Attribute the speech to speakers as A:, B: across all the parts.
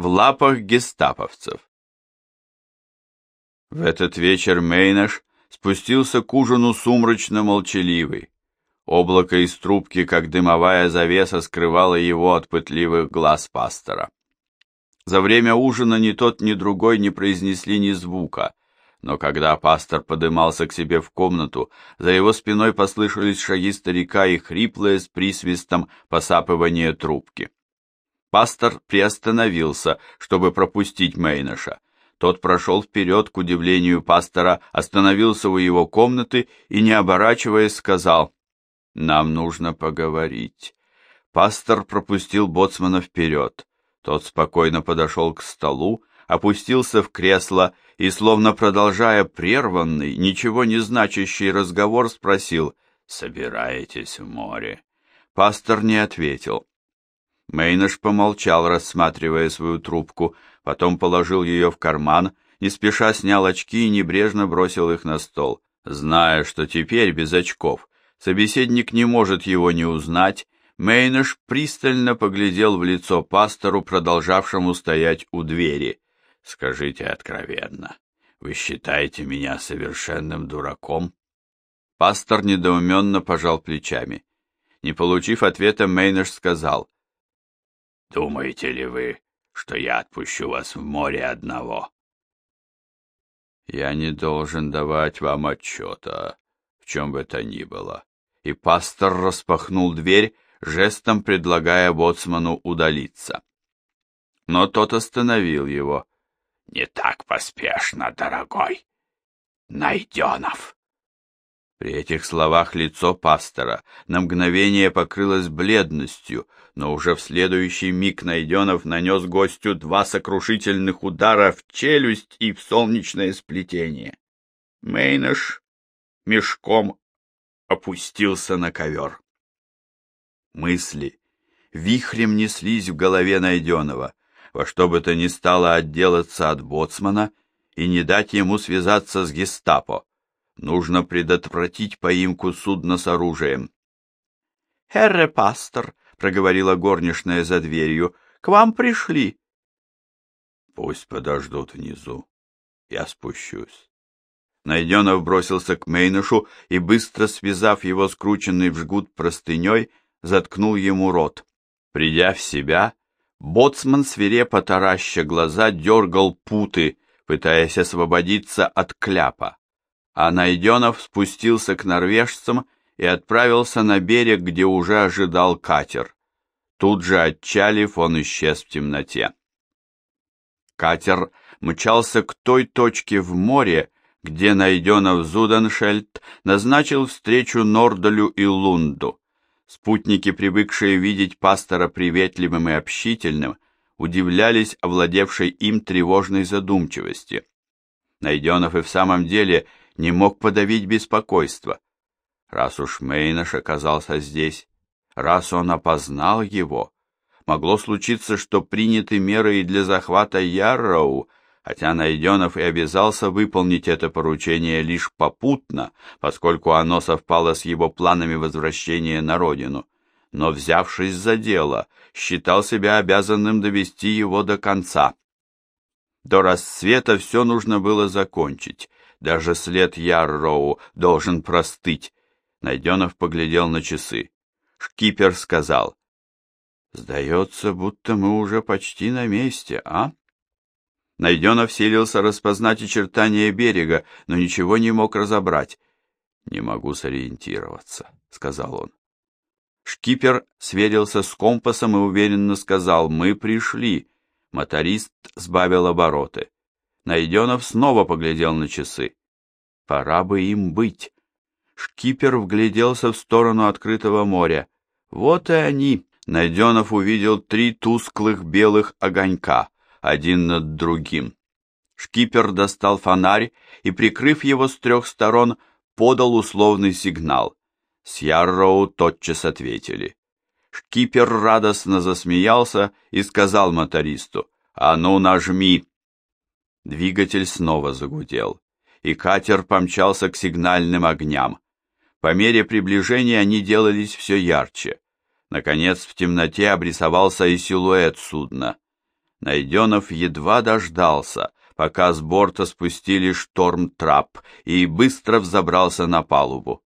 A: в лапах гестаповцев. В этот вечер Мейнаш спустился к ужину сумрачно-молчаливый. Облако из трубки, как дымовая завеса, скрывало его от пытливых глаз пастора. За время ужина ни тот, ни другой не произнесли ни звука, но когда пастор подымался к себе в комнату, за его спиной послышались шаги старика и хриплое с присвистом посапывание трубки. Пастор приостановился, чтобы пропустить Мейнаша. Тот прошел вперед, к удивлению пастора, остановился у его комнаты и, не оборачиваясь, сказал, «Нам нужно поговорить». Пастор пропустил боцмана вперед. Тот спокойно подошел к столу, опустился в кресло и, словно продолжая прерванный, ничего не значащий разговор, спросил «Собираетесь в море?» Пастор не ответил. Мейнаш помолчал, рассматривая свою трубку, потом положил ее в карман, не спеша снял очки и небрежно бросил их на стол, зная, что теперь без очков собеседник не может его не узнать, Мейнаш пристально поглядел в лицо пастору, продолжавшему стоять у двери. «Скажите откровенно, вы считаете меня совершенным дураком?» Пастор недоуменно пожал плечами. Не получив ответа, Мейнаш сказал, Думаете ли вы, что я отпущу вас в море одного? Я не должен давать вам отчета, в чем бы то ни было. И пастор распахнул дверь, жестом предлагая боцману удалиться. Но тот остановил его. «Не так поспешно, дорогой. Найденов!» При этих словах лицо пастора на мгновение покрылось бледностью, но уже в следующий миг Найденов нанес гостю два сокрушительных удара в челюсть и в солнечное сплетение. Мейнаш мешком опустился на ковер. Мысли вихрем неслись в голове Найденова, во что бы то ни стало отделаться от боцмана и не дать ему связаться с гестапо. Нужно предотвратить поимку судна с оружием. «Херре пастор», — проговорила горничная за дверью, — «к вам пришли». «Пусть подождут внизу. Я спущусь». Найденов бросился к Мейнышу и, быстро связав его скрученный в жгут простыней, заткнул ему рот. Придя в себя, боцман свирепо тараща глаза дергал путы, пытаясь освободиться от кляпа а Найденов спустился к норвежцам и отправился на берег, где уже ожидал катер. Тут же отчалив, он исчез в темноте. Катер мчался к той точке в море, где Найденов Зуденшельд назначил встречу Нордалю и Лунду. Спутники, привыкшие видеть пастора приветливым и общительным, удивлялись овладевшей им тревожной задумчивости. Найденов и в самом деле не мог подавить беспокойство. Раз уж Мейнаш оказался здесь, раз он опознал его, могло случиться, что приняты меры и для захвата Ярроу, хотя Найденов и обязался выполнить это поручение лишь попутно, поскольку оно совпало с его планами возвращения на родину, но, взявшись за дело, считал себя обязанным довести его до конца. До рассвета все нужно было закончить, даже след Ярроу должен простыть. Найденов поглядел на часы. Шкипер сказал. «Сдается, будто мы уже почти на месте, а?» Найденов селился распознать очертания берега, но ничего не мог разобрать. «Не могу сориентироваться», — сказал он. Шкипер сверился с компасом и уверенно сказал «Мы пришли». Моторист сбавил обороты. Найденов снова поглядел на часы. Пора бы им быть. Шкипер вгляделся в сторону открытого моря. Вот и они. Найденов увидел три тусклых белых огонька, один над другим. Шкипер достал фонарь и, прикрыв его с трех сторон, подал условный сигнал. С Ярроу тотчас ответили. Шкипер радостно засмеялся и сказал мотористу, «А ну, нажми!» Двигатель снова загудел, и катер помчался к сигнальным огням. По мере приближения они делались все ярче. Наконец в темноте обрисовался и силуэт судна. Найденов едва дождался, пока с борта спустили шторм-трап и быстро взобрался на палубу.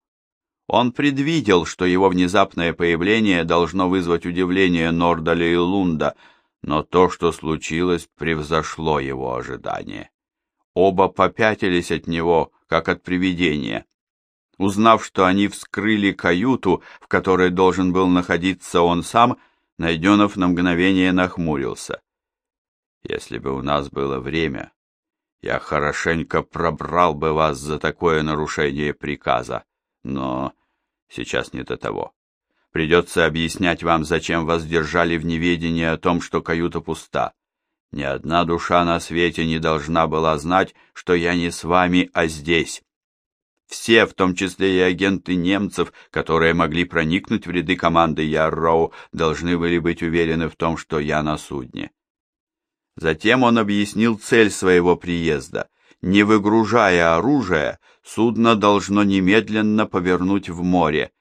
A: Он предвидел, что его внезапное появление должно вызвать удивление Нордаля и Лунда, но то, что случилось, превзошло его ожидания. Оба попятились от него, как от привидения. Узнав, что они вскрыли каюту, в которой должен был находиться он сам, Найденов на мгновение нахмурился. «Если бы у нас было время, я хорошенько пробрал бы вас за такое нарушение приказа, но сейчас не до того. Придется объяснять вам, зачем вас держали в неведении о том, что каюта пуста. Ни одна душа на свете не должна была знать, что я не с вами, а здесь. Все, в том числе и агенты немцев, которые могли проникнуть в ряды команды Ярроу, должны были быть уверены в том, что я на судне. Затем он объяснил цель своего приезда. Не выгружая оружие, судно должно немедленно повернуть в море.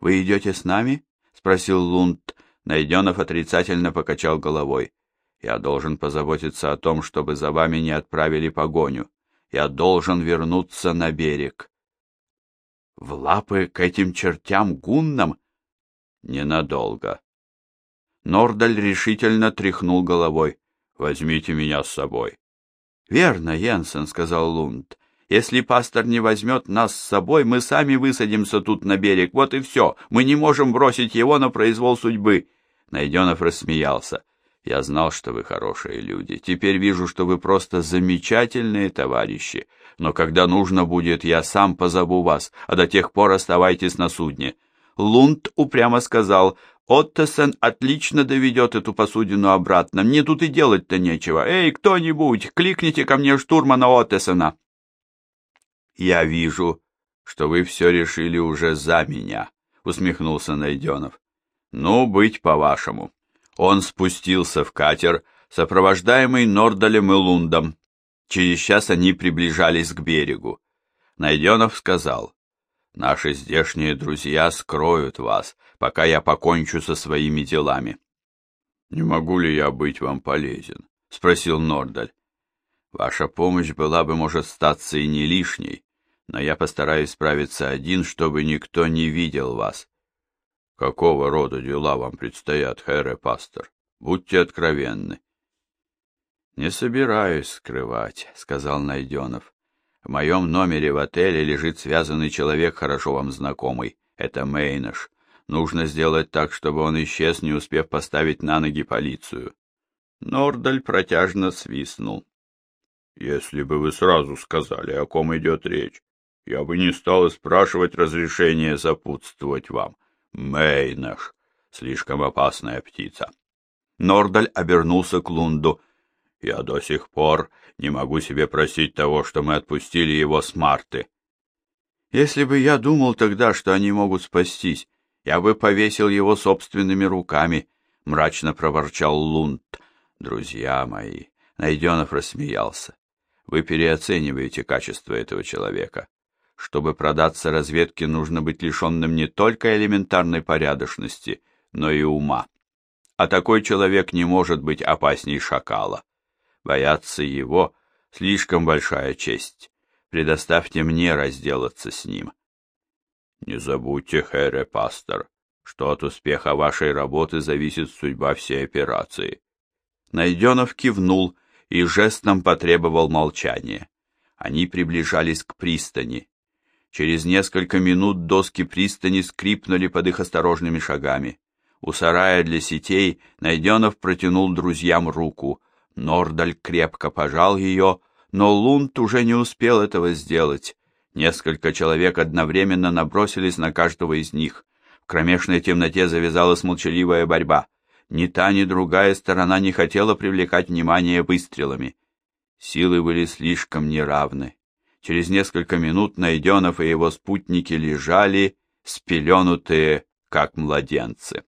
A: «Вы идете с нами?» — спросил Лунд. Найденов отрицательно покачал головой. «Я должен позаботиться о том, чтобы за вами не отправили погоню. Я должен вернуться на берег». В лапы к этим чертям гуннам? Ненадолго. Нордаль решительно тряхнул головой. Возьмите меня с собой. Верно, Йенсен, сказал Лунд. Если пастор не возьмет нас с собой, мы сами высадимся тут на берег. Вот и все. Мы не можем бросить его на произвол судьбы. Найденов рассмеялся. Я знал, что вы хорошие люди. Теперь вижу, что вы просто замечательные товарищи но когда нужно будет, я сам позову вас, а до тех пор оставайтесь на судне». Лунд упрямо сказал, «Оттесен отлично доведет эту посудину обратно, мне тут и делать-то нечего. Эй, кто-нибудь, кликните ко мне штурмана Оттесена». «Я вижу, что вы все решили уже за меня», — усмехнулся Найденов. «Ну, быть по-вашему». Он спустился в катер, сопровождаемый Нордалем и Лундом. Через час они приближались к берегу. Найденов сказал, «Наши здешние друзья скроют вас, пока я покончу со своими делами». «Не могу ли я быть вам полезен?» — спросил Нордаль. «Ваша помощь была бы, может, статься и не лишней, но я постараюсь справиться один, чтобы никто не видел вас». «Какого рода дела вам предстоят, Хэре Пастор? Будьте откровенны». «Не собираюсь скрывать», — сказал Найденов. «В моем номере в отеле лежит связанный человек, хорошо вам знакомый. Это Мейнаш. Нужно сделать так, чтобы он исчез, не успев поставить на ноги полицию». Нордаль протяжно свистнул. «Если бы вы сразу сказали, о ком идет речь, я бы не стал спрашивать разрешения сопутствовать вам. Мейнаш, слишком опасная птица». Нордаль обернулся к Лунду. Я до сих пор не могу себе простить того, что мы отпустили его с Марты. Если бы я думал тогда, что они могут спастись, я бы повесил его собственными руками, — мрачно проворчал Лунд. Друзья мои, Найденов рассмеялся. Вы переоцениваете качество этого человека. Чтобы продаться разведке, нужно быть лишенным не только элементарной порядочности, но и ума. А такой человек не может быть опасней шакала. Бояться его — слишком большая честь. Предоставьте мне разделаться с ним. Не забудьте, Хэре Пастор, что от успеха вашей работы зависит судьба всей операции. Найденов кивнул и жестом потребовал молчания. Они приближались к пристани. Через несколько минут доски пристани скрипнули под их осторожными шагами. У сарая для сетей Найденов протянул друзьям руку — Нордаль крепко пожал ее, но Лунд уже не успел этого сделать. Несколько человек одновременно набросились на каждого из них. В кромешной темноте завязалась молчаливая борьба. Ни та, ни другая сторона не хотела привлекать внимание выстрелами. Силы были слишком неравны. Через несколько минут Найденов и его спутники лежали, спеленутые, как младенцы.